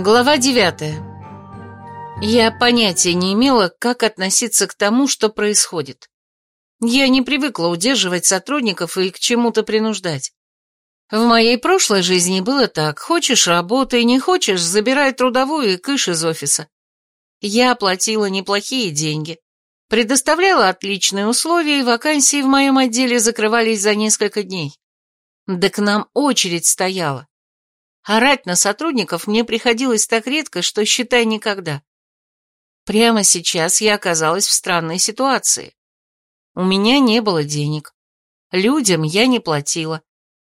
Глава девятая. Я понятия не имела, как относиться к тому, что происходит. Я не привыкла удерживать сотрудников и к чему-то принуждать. В моей прошлой жизни было так. Хочешь – работай, не хочешь – забирай трудовую и кыш из офиса. Я платила неплохие деньги, предоставляла отличные условия, и вакансии в моем отделе закрывались за несколько дней. Да к нам очередь стояла. Орать на сотрудников мне приходилось так редко, что считай никогда. Прямо сейчас я оказалась в странной ситуации. У меня не было денег. Людям я не платила.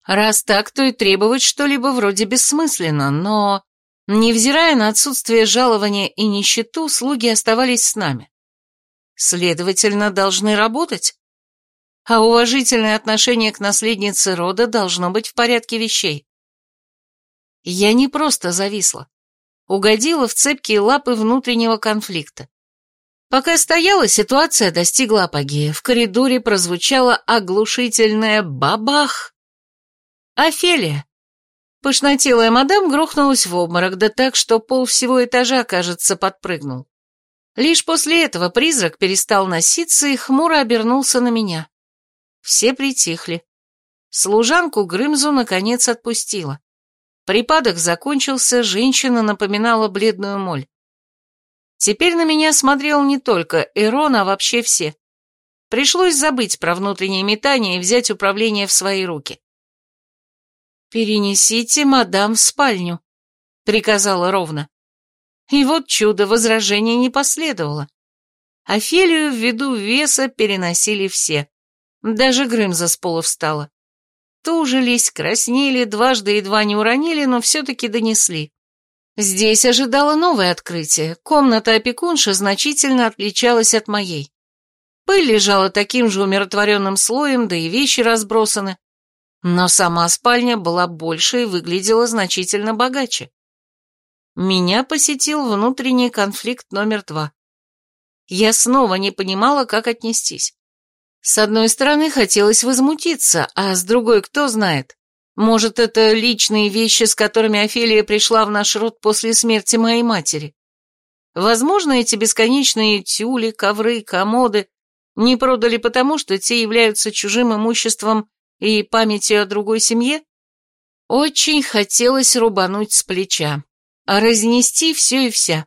Раз так, то и требовать что-либо вроде бессмысленно, но, невзирая на отсутствие жалования и нищету, слуги оставались с нами. Следовательно, должны работать. А уважительное отношение к наследнице рода должно быть в порядке вещей. Я не просто зависла. Угодила в цепкие лапы внутреннего конфликта. Пока стояла, ситуация достигла апогея. В коридоре прозвучало оглушительное «бабах». Офелия. Пышнотелая мадам грохнулась в обморок, да так, что пол всего этажа, кажется, подпрыгнул. Лишь после этого призрак перестал носиться и хмуро обернулся на меня. Все притихли. Служанку Грымзу наконец отпустила. Припадок закончился, женщина напоминала бледную моль. Теперь на меня смотрел не только Эрон, а вообще все. Пришлось забыть про внутреннее метание и взять управление в свои руки. «Перенесите мадам в спальню», — приказала ровно. И вот чудо, возражения не последовало. Офелию ввиду веса переносили все. Даже Грымза с пола встала. Тужились, краснели, дважды едва не уронили, но все-таки донесли. Здесь ожидало новое открытие. Комната опекунши значительно отличалась от моей. Пыль лежала таким же умиротворенным слоем, да и вещи разбросаны. Но сама спальня была больше и выглядела значительно богаче. Меня посетил внутренний конфликт номер два. Я снова не понимала, как отнестись. С одной стороны, хотелось возмутиться, а с другой, кто знает. Может, это личные вещи, с которыми Офелия пришла в наш род после смерти моей матери. Возможно, эти бесконечные тюли, ковры, комоды не продали потому, что те являются чужим имуществом и памятью о другой семье? Очень хотелось рубануть с плеча, разнести все и вся.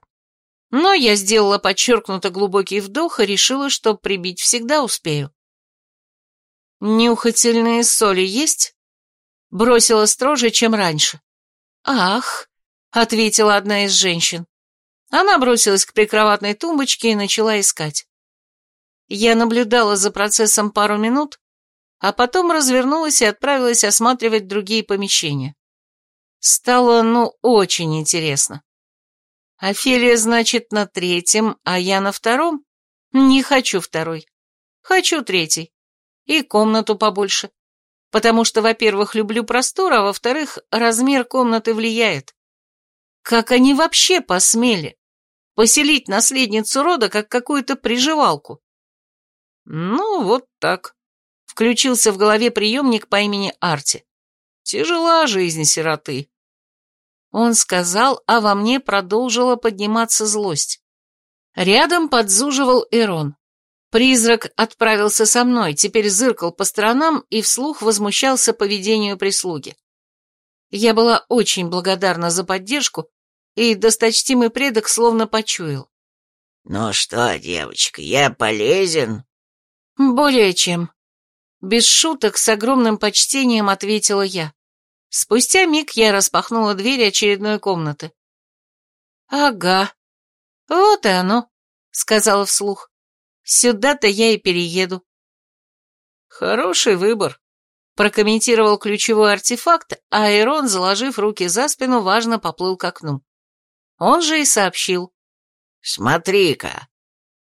Но я сделала подчеркнуто глубокий вдох и решила, что прибить всегда успею. «Нюхательные соли есть?» Бросила строже, чем раньше. «Ах!» — ответила одна из женщин. Она бросилась к прикроватной тумбочке и начала искать. Я наблюдала за процессом пару минут, а потом развернулась и отправилась осматривать другие помещения. Стало, ну, очень интересно. Офелия, значит, на третьем, а я на втором? Не хочу второй. Хочу третий и комнату побольше. Потому что, во-первых, люблю простор, а во-вторых, размер комнаты влияет. Как они вообще посмели поселить наследницу рода как какую-то приживалку? Ну, вот так. Включился в голове приемник по имени Арти. Тяжела жизнь сироты. Он сказал, а во мне продолжила подниматься злость. Рядом подзуживал Эрон. Призрак отправился со мной, теперь зыркал по сторонам и вслух возмущался поведению прислуги. Я была очень благодарна за поддержку, и досточтимый предок словно почуял. «Ну что, девочка, я полезен?» «Более чем». Без шуток, с огромным почтением ответила я. Спустя миг я распахнула дверь очередной комнаты. «Ага, вот и оно», — сказала вслух. Сюда-то я и перееду. Хороший выбор, прокомментировал ключевой артефакт, а Айрон, заложив руки за спину, важно поплыл к окну. Он же и сообщил. «Смотри-ка,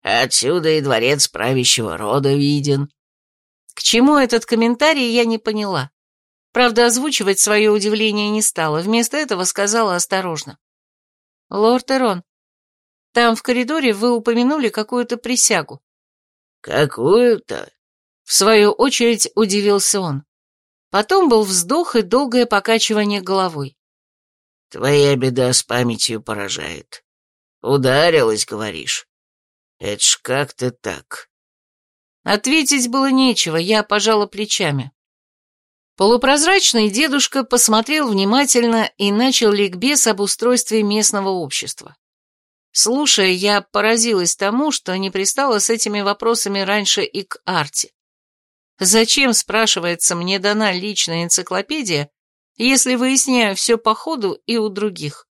отсюда и дворец правящего рода виден». К чему этот комментарий, я не поняла. Правда, озвучивать свое удивление не стала, вместо этого сказала осторожно. «Лорд Эрон, там в коридоре вы упомянули какую-то присягу. «Какую-то?» В свою очередь удивился он. Потом был вздох и долгое покачивание головой. Твоя беда с памятью поражает. Ударилась, говоришь? Это ж как-то так. Ответить было нечего, я пожала плечами. Полупрозрачный дедушка посмотрел внимательно и начал ликбез об устройстве местного общества. Слушая, я поразилась тому, что не пристала с этими вопросами раньше и к Арте. Зачем, спрашивается, мне дана личная энциклопедия, если выясняю все по ходу и у других?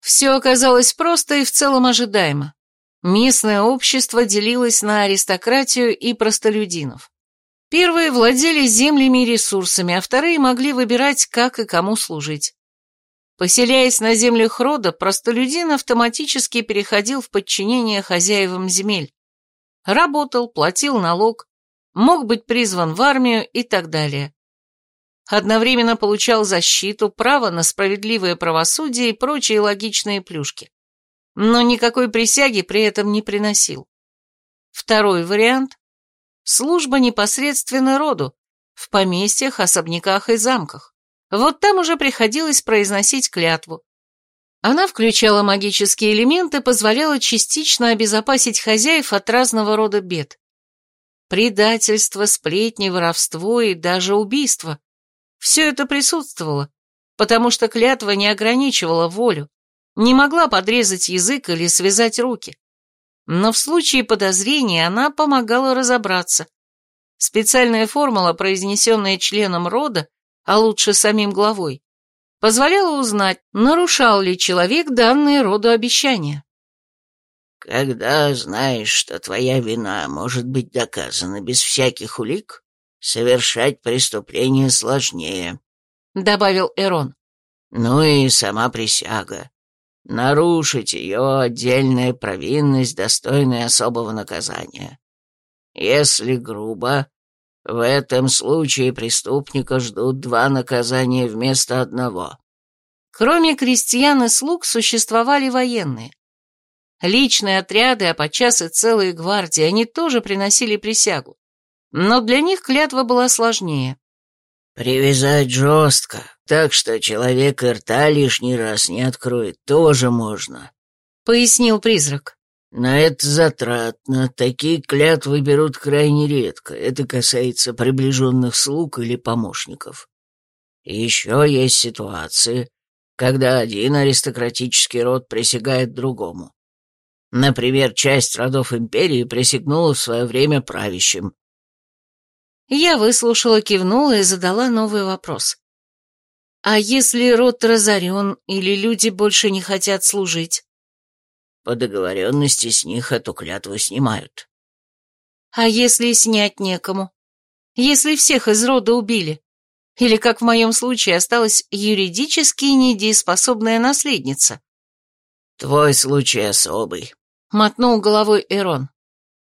Все оказалось просто и в целом ожидаемо. Местное общество делилось на аристократию и простолюдинов. Первые владели землями и ресурсами, а вторые могли выбирать, как и кому служить. Поселяясь на землях рода, простолюдин автоматически переходил в подчинение хозяевам земель. Работал, платил налог, мог быть призван в армию и так далее. Одновременно получал защиту, право на справедливое правосудие и прочие логичные плюшки. Но никакой присяги при этом не приносил. Второй вариант – служба непосредственно роду, в поместьях, особняках и замках. Вот там уже приходилось произносить клятву. Она включала магические элементы, позволяла частично обезопасить хозяев от разного рода бед. Предательство, сплетни, воровство и даже убийство. Все это присутствовало, потому что клятва не ограничивала волю, не могла подрезать язык или связать руки. Но в случае подозрения она помогала разобраться. Специальная формула, произнесенная членом рода, а лучше самим главой, позволяла узнать, нарушал ли человек данные роду обещания. «Когда знаешь, что твоя вина может быть доказана без всяких улик, совершать преступление сложнее», — добавил Эрон. «Ну и сама присяга. Нарушить ее отдельная провинность, достойная особого наказания. Если грубо, в этом случае преступника ждут два наказания вместо одного. Кроме крестьян и слуг существовали военные. Личные отряды, а подчас и целые гвардии, они тоже приносили присягу. Но для них клятва была сложнее. «Привязать жестко, так что человек и рта лишний раз не откроет, тоже можно», — пояснил призрак. Но это затратно, такие клятвы берут крайне редко, это касается приближенных слуг или помощников. Еще есть ситуации, когда один аристократический род присягает другому. Например, часть родов империи присягнула в свое время правящим. Я выслушала, кивнула и задала новый вопрос. А если род разорен или люди больше не хотят служить? По договоренности с них эту клятву снимают. А если снять некому? Если всех из рода убили? Или, как в моем случае, осталась юридически недееспособная наследница? Твой случай особый, — мотнул головой Эрон.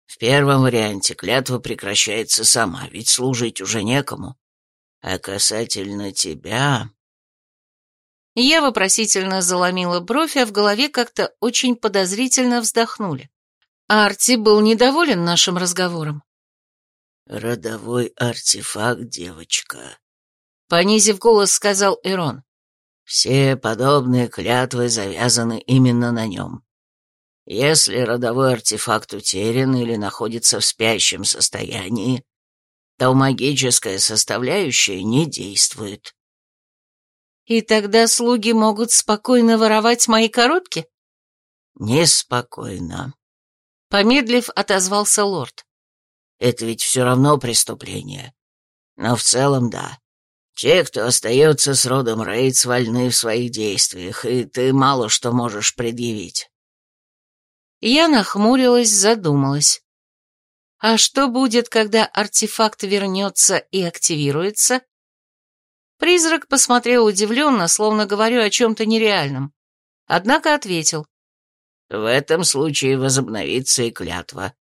В первом варианте клятва прекращается сама, ведь служить уже некому. А касательно тебя... Я вопросительно заломила бровь, а в голове как-то очень подозрительно вздохнули. Арти был недоволен нашим разговором. «Родовой артефакт, девочка», — понизив голос, сказал Эрон. «Все подобные клятвы завязаны именно на нем. Если родовой артефакт утерян или находится в спящем состоянии, то магическая составляющая не действует. И тогда слуги могут спокойно воровать мои коробки? Неспокойно. Помедлив, отозвался лорд. Это ведь все равно преступление. Но в целом да. Те, кто остается с родом Рейдс, вольны в своих действиях, и ты мало что можешь предъявить. Я нахмурилась, задумалась. А что будет, когда артефакт вернется и активируется? Призрак посмотрел удивленно, словно говорю о чем-то нереальном. Однако ответил. «В этом случае возобновится и клятва».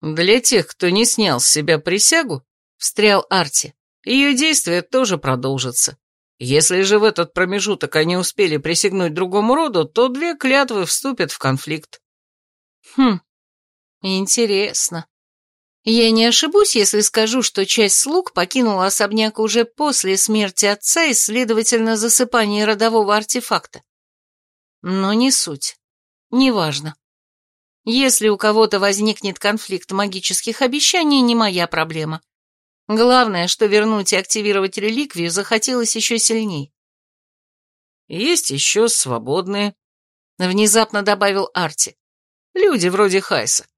«Для тех, кто не снял с себя присягу», — встрял Арти, — «ее действие тоже продолжится. Если же в этот промежуток они успели присягнуть другому роду, то две клятвы вступят в конфликт». «Хм, интересно. Я не ошибусь, если скажу, что часть слуг покинула особняк уже после смерти отца и, следовательно, засыпания родового артефакта. Но не суть. Неважно. Если у кого-то возникнет конфликт магических обещаний, не моя проблема. Главное, что вернуть и активировать реликвию захотелось еще сильней. «Есть еще свободные», — внезапно добавил Арти. «Люди вроде Хайса.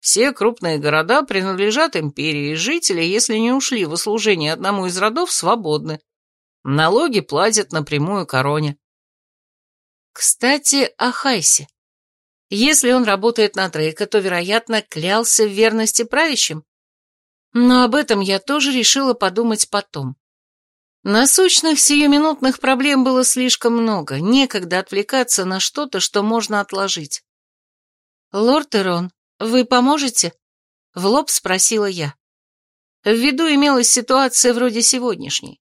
Все крупные города принадлежат империи, и жители, если не ушли в услужение одному из родов, свободны. Налоги платят напрямую короне. Кстати, о Хайсе. Если он работает на Дрейка, то, вероятно, клялся в верности правящим. Но об этом я тоже решила подумать потом. Насущных сиюминутных проблем было слишком много, некогда отвлекаться на что-то, что можно отложить. «Лорд Ирон, вы поможете?» — в лоб спросила я. В виду имелась ситуация вроде сегодняшней.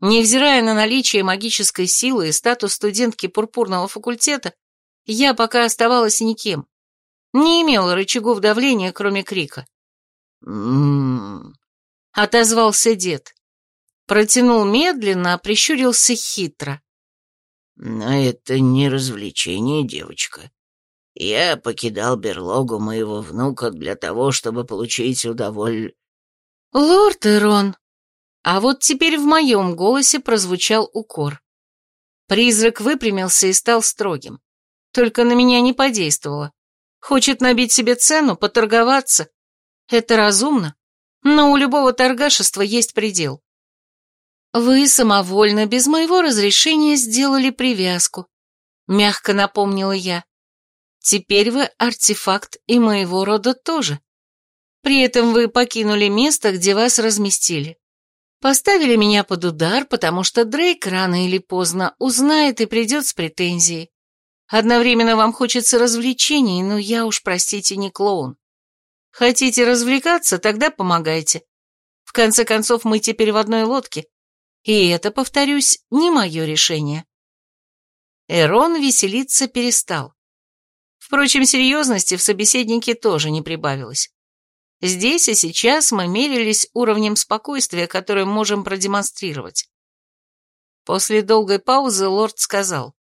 Невзирая на наличие магической силы и статус студентки пурпурного факультета, я пока оставалась никем. Не имела рычагов давления, кроме крика. «М-м-м», отозвался дед. Протянул медленно, а прищурился хитро. «Но это не развлечение, девочка. Я покидал берлогу моего внука для того, чтобы получить удоволь...» «Лорд Эрон!» А вот теперь в моем голосе прозвучал укор. Призрак выпрямился и стал строгим. Только на меня не подействовало. Хочет набить себе цену, поторговаться. Это разумно, но у любого торгашества есть предел. Вы самовольно, без моего разрешения, сделали привязку. Мягко напомнила я. Теперь вы артефакт и моего рода тоже. При этом вы покинули место, где вас разместили. Поставили меня под удар, потому что Дрейк рано или поздно узнает и придет с претензией. Одновременно вам хочется развлечений, но я уж, простите, не клоун. Хотите развлекаться, тогда помогайте. В конце концов, мы теперь в одной лодке. И это, повторюсь, не мое решение. Эрон веселиться перестал. Впрочем, серьезности в собеседнике тоже не прибавилось. Здесь и сейчас мы мерились уровнем спокойствия, который можем продемонстрировать. После долгой паузы лорд сказал.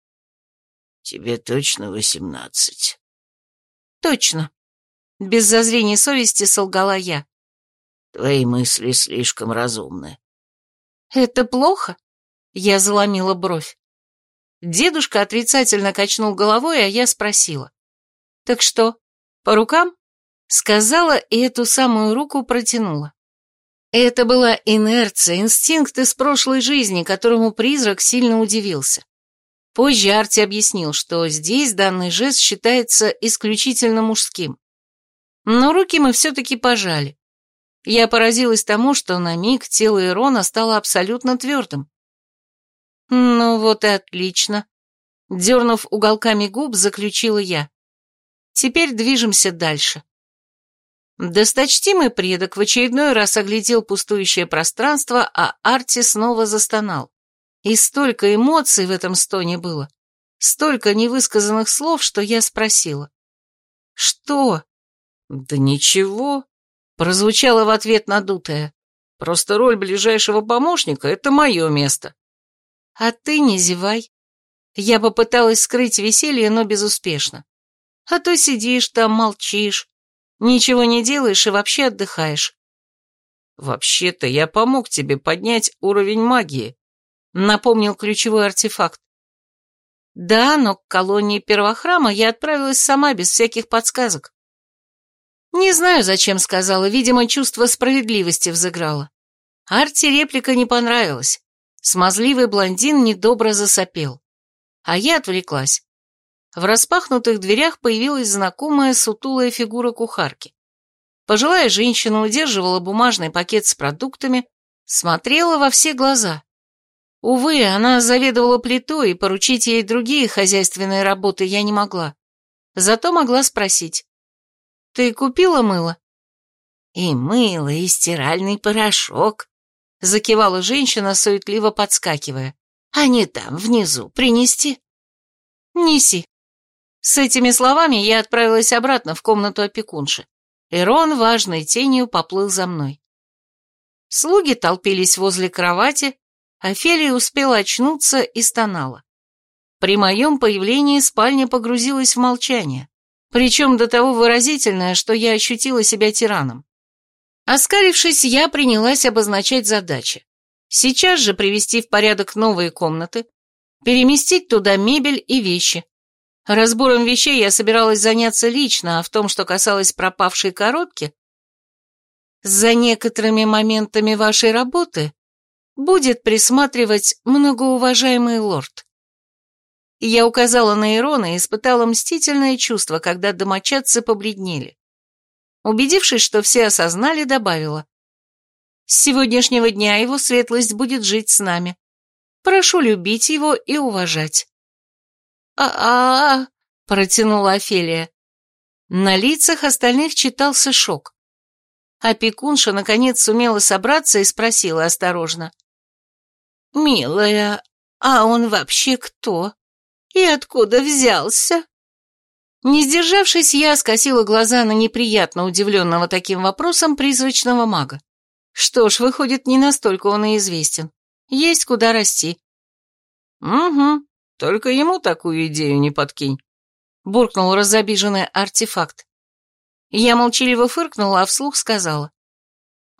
«Тебе точно восемнадцать?» «Точно». Без зазрения совести солгала я. «Твои мысли слишком разумны». «Это плохо?» Я заломила бровь. Дедушка отрицательно качнул головой, а я спросила. «Так что, по рукам?» Сказала и эту самую руку протянула. Это была инерция, инстинкт из прошлой жизни, которому призрак сильно удивился. Позже Арти объяснил, что здесь данный жест считается исключительно мужским. Но руки мы все-таки пожали. Я поразилась тому, что на миг тело Ирона стало абсолютно твердым. Ну вот и отлично. Дернув уголками губ, заключила я. Теперь движемся дальше. Досточтимый предок в очередной раз оглядел пустующее пространство, а Арти снова застонал. И столько эмоций в этом стоне было, столько невысказанных слов, что я спросила. «Что?» «Да ничего», — прозвучало в ответ надутое. «Просто роль ближайшего помощника — это мое место». «А ты не зевай». Я попыталась скрыть веселье, но безуспешно. А то сидишь там, молчишь, ничего не делаешь и вообще отдыхаешь. Вообще-то я помог тебе поднять уровень магии, напомнил ключевой артефакт. Да, но к колонии первохрама я отправилась сама, без всяких подсказок. Не знаю, зачем сказала, видимо, чувство справедливости взыграло. Арти реплика не понравилась. Смазливый блондин недобро засопел. А я отвлеклась. В распахнутых дверях появилась знакомая сутулая фигура кухарки. Пожилая женщина удерживала бумажный пакет с продуктами, смотрела во все глаза. Увы, она заведовала плитой, и поручить ей другие хозяйственные работы я не могла. Зато могла спросить. «Ты купила мыло?» «И мыло, и стиральный порошок», — закивала женщина, суетливо подскакивая. «Они там, внизу, принести?» «Неси», с этими словами я отправилась обратно в комнату опекунши. Эрон важной тенью поплыл за мной. Слуги толпились возле кровати, Офелия успела очнуться и стонала. При моем появлении спальня погрузилась в молчание, причем до того выразительное, что я ощутила себя тираном. Оскалившись, я принялась обозначать задачи. Сейчас же привести в порядок новые комнаты, переместить туда мебель и вещи. Разбором вещей я собиралась заняться лично, а в том, что касалось пропавшей коробки, за некоторыми моментами вашей работы будет присматривать многоуважаемый лорд. Я указала на Ирона и испытала мстительное чувство, когда домочадцы побледнели. Убедившись, что все осознали, добавила. С сегодняшнего дня его светлость будет жить с нами. Прошу любить его и уважать. «А-а-а!» — протянула Офелия. На лицах остальных читался шок. Опекунша наконец сумела собраться и спросила осторожно. «Милая, а он вообще кто? И откуда взялся?» Не сдержавшись, я скосила глаза на неприятно удивленного таким вопросом призрачного мага. Что ж, выходит, не настолько он и известен. Есть куда расти. Угу, только ему такую идею не подкинь. Буркнул разобиженный артефакт. Я молчаливо фыркнула, а вслух сказала.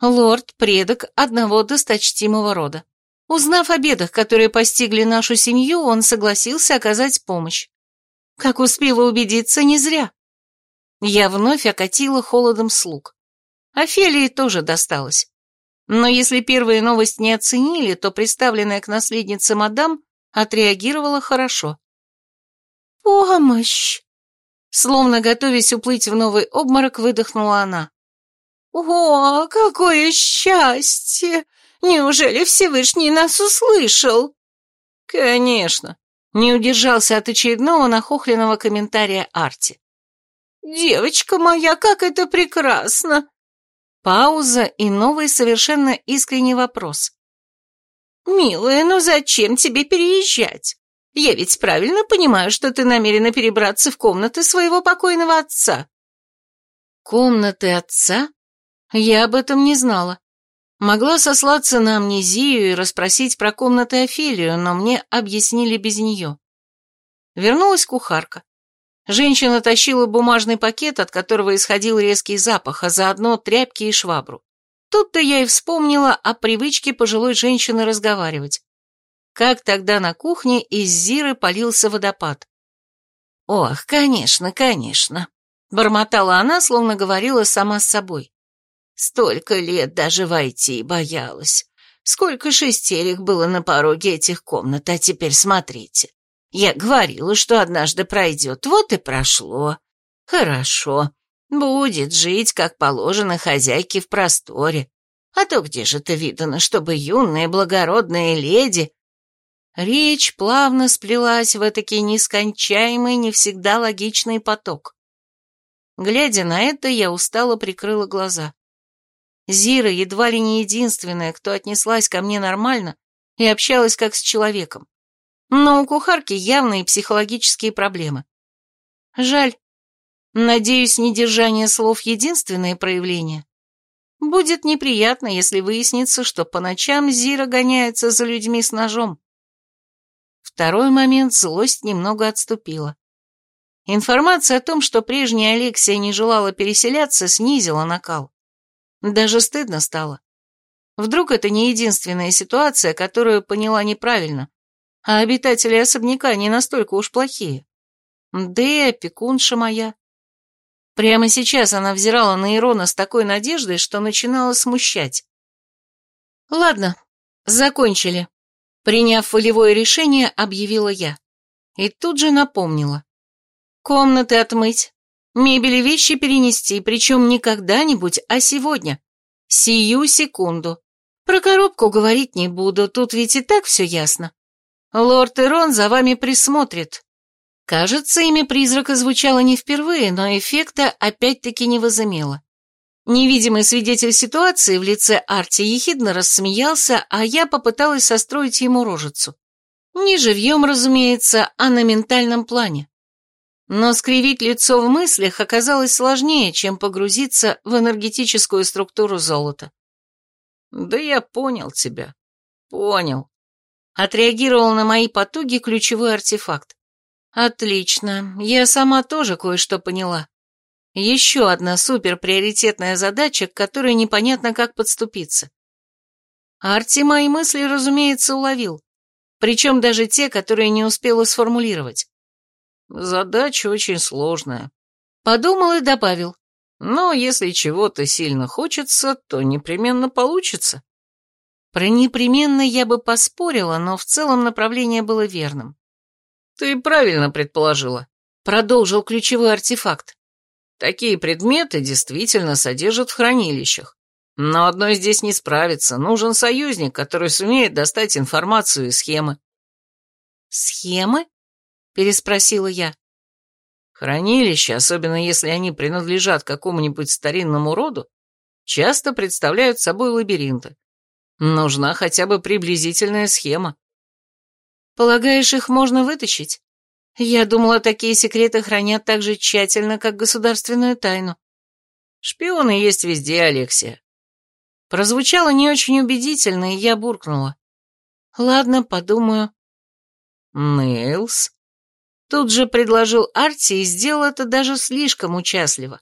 Лорд – предок одного досточтимого рода. Узнав о бедах, которые постигли нашу семью, он согласился оказать помощь. Как успела убедиться, не зря. Я вновь окатила холодом слуг. Офелии тоже досталось. Но если первые новости не оценили, то представленная к наследнице мадам отреагировала хорошо. «Помощь!» Словно готовясь уплыть в новый обморок, выдохнула она. «О, какое счастье! Неужели Всевышний нас услышал?» «Конечно!» — не удержался от очередного нахохленного комментария Арти. «Девочка моя, как это прекрасно! Пауза и новый совершенно искренний вопрос. «Милая, ну зачем тебе переезжать? Я ведь правильно понимаю, что ты намерена перебраться в комнаты своего покойного отца». «Комнаты отца? Я об этом не знала. Могла сослаться на амнезию и расспросить про комнаты Офелию, но мне объяснили без нее. Вернулась кухарка. Женщина тащила бумажный пакет, от которого исходил резкий запах, а заодно тряпки и швабру. Тут-то я и вспомнила о привычке пожилой женщины разговаривать. Как тогда на кухне из Зиры полился водопад. «Ох, конечно, конечно», — бормотала она, словно говорила сама с собой. «Столько лет даже войти боялась. Сколько шестерек было на пороге этих комнат, а теперь смотрите. Я говорила, что однажды пройдет, вот и прошло. Хорошо, будет жить, как положено хозяйке в просторе. А то где же ты видано, чтобы юная благородная леди... Речь плавно сплелась в этакий нескончаемый, не всегда логичный поток. Глядя на это, я устало прикрыла глаза. Зира едва ли не единственная, кто отнеслась ко мне нормально и общалась как с человеком. Но у кухарки явные психологические проблемы. Жаль. Надеюсь, недержание слов — единственное проявление. Будет неприятно, если выяснится, что по ночам Зира гоняется за людьми с ножом. Второй момент злость немного отступила. Информация о том, что прежняя Алексия не желала переселяться, снизила накал. Даже стыдно стало. Вдруг это не единственная ситуация, которую поняла неправильно, а обитатели особняка не настолько уж плохие. Да и опекунша моя. Прямо сейчас она взирала на Ирона с такой надеждой, что начинала смущать. Ладно, закончили. Приняв волевое решение, объявила я. И тут же напомнила. Комнаты отмыть, мебель и вещи перенести, причем не когда-нибудь, а сегодня. Сию секунду. Про коробку говорить не буду, тут ведь и так все ясно. Лорд Ирон за вами присмотрит. Кажется, имя призрака звучало не впервые, но эффекта опять-таки не возымело. Невидимый свидетель ситуации в лице Арти ехидно рассмеялся, а я попыталась состроить ему рожицу. Не живьем, разумеется, а на ментальном плане. Но скривить лицо в мыслях оказалось сложнее, чем погрузиться в энергетическую структуру золота. «Да я понял тебя. Понял». Отреагировал на мои потуги ключевой артефакт. «Отлично. Я сама тоже кое-что поняла. Еще одна суперприоритетная задача, к которой непонятно, как подступиться. Арти мои мысли, разумеется, уловил. Причем даже те, которые не успела сформулировать. Задача очень сложная. Подумал и добавил. Но если чего-то сильно хочется, то непременно получится. Про непременно я бы поспорила, но в целом направление было верным. Ты правильно предположила. Продолжил ключевой артефакт. Такие предметы действительно содержат в хранилищах. Но одной здесь не справится. Нужен союзник, который сумеет достать информацию и схемы. Схемы? Переспросила я. Хранилища, особенно если они принадлежат какому-нибудь старинному роду, часто представляют собой лабиринты. Нужна хотя бы приблизительная схема. Полагаешь, их можно вытащить? Я думала, такие секреты хранят так же тщательно, как государственную тайну. Шпионы есть везде, Алексия. Прозвучало не очень убедительно, и я буркнула. Ладно, подумаю. Нейлс? Тут же предложил Арти и сделал это даже слишком участливо.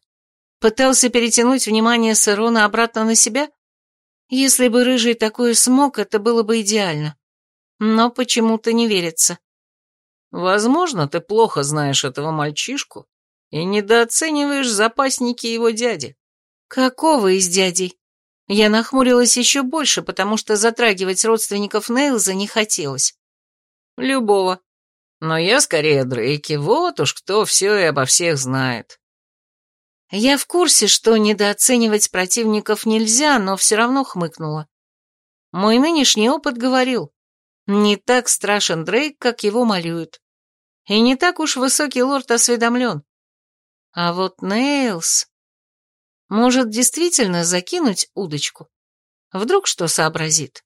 Пытался перетянуть внимание Сэрона обратно на себя? Если бы Рыжий такое смог, это было бы идеально. Но почему-то не верится. Возможно, ты плохо знаешь этого мальчишку и недооцениваешь запасники его дяди. Какого из дядей? Я нахмурилась еще больше, потому что затрагивать родственников Нейлза не хотелось. Любого. Но я скорее Дрейки, вот уж кто все и обо всех знает. Я в курсе, что недооценивать противников нельзя, но все равно хмыкнула. Мой нынешний опыт говорил, не так страшен Дрейк, как его малюют. И не так уж высокий лорд осведомлен. А вот Нейлс... Может, действительно закинуть удочку? Вдруг что сообразит?